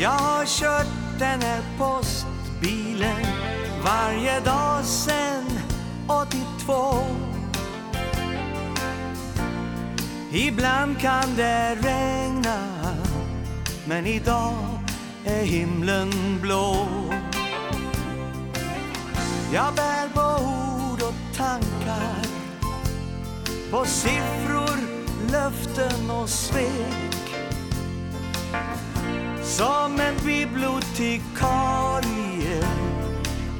Jag har kört den här postbilen varje dag sen 82 Ibland kan det regna men idag är himlen blå. Jag bär på ord och tankar på siffror, löften och svek som en bibliotekarie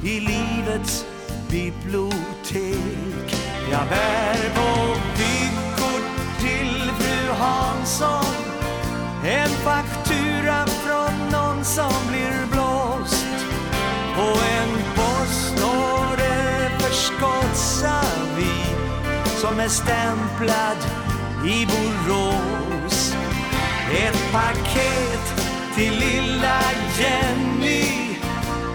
i livets bibliotek. Jag bär på vykort till fru Hansson en faktura från någon som blir blåst och en postorder för Skotsavi som är stämplad i Borås. Ett paket till lilla Jenny.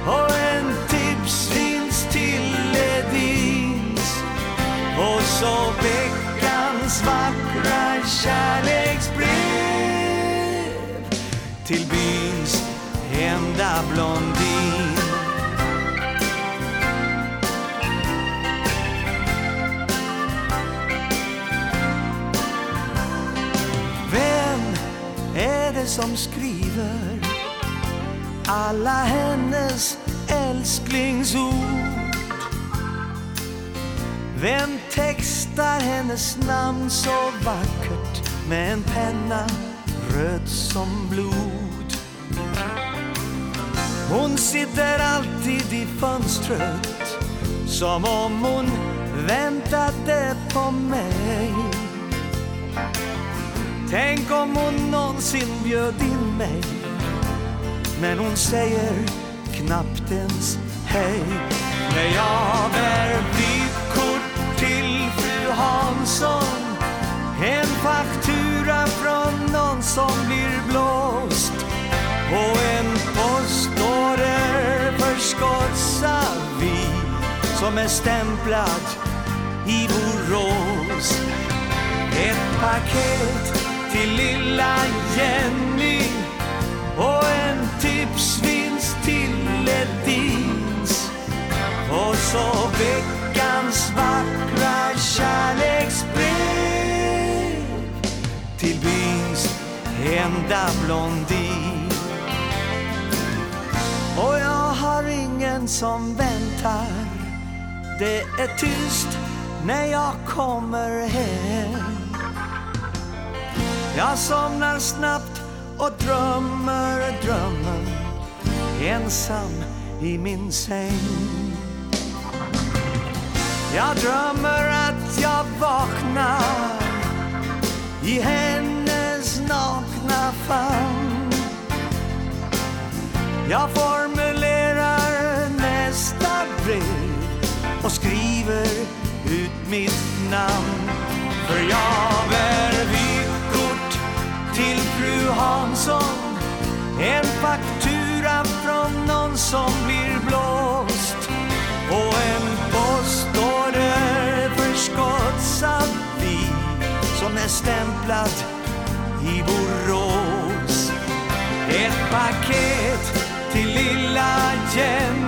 Och en tipsvinst till Ledins och så veckans vackra kärleksbrev. Till byns enda blondin. Som skriver alla hennes älsklingsord? Vem textar hennes namn så vackert med en penna röd som blod? Hon sitter alltid i fönstret som om hon väntade på mig Tänk om hon någonsin bjöd in mig. Men hon säger knappt ens hej. När jag bär vykort till fru Hansson. En faktura från någon som blir blåst. Och en postorder för vi Som är stämplad i Borås. Ett paket till lilla Jenny. Och en tipsvinst till Ledins. Och så veckans vackra kärleksbrev till byns enda blondin. Och jag har ingen som väntar. Det är tyst när jag kommer hem. Jag somnar snabbt och drömmer drömmen Ensam i min säng Jag drömmer att jag vaknar i hennes nakna famn jag formulerar nästa brev och skriver ut mitt namn. För jag faktura från någon som blir blåst. Och en postorder för som är stämplad i Borås. Ett paket till lilla Jenny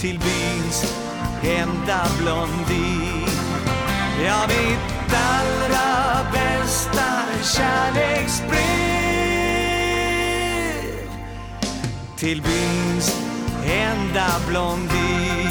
till byns enda blondin. Ja, mitt allra bästa kärleksbrev till byns enda blondin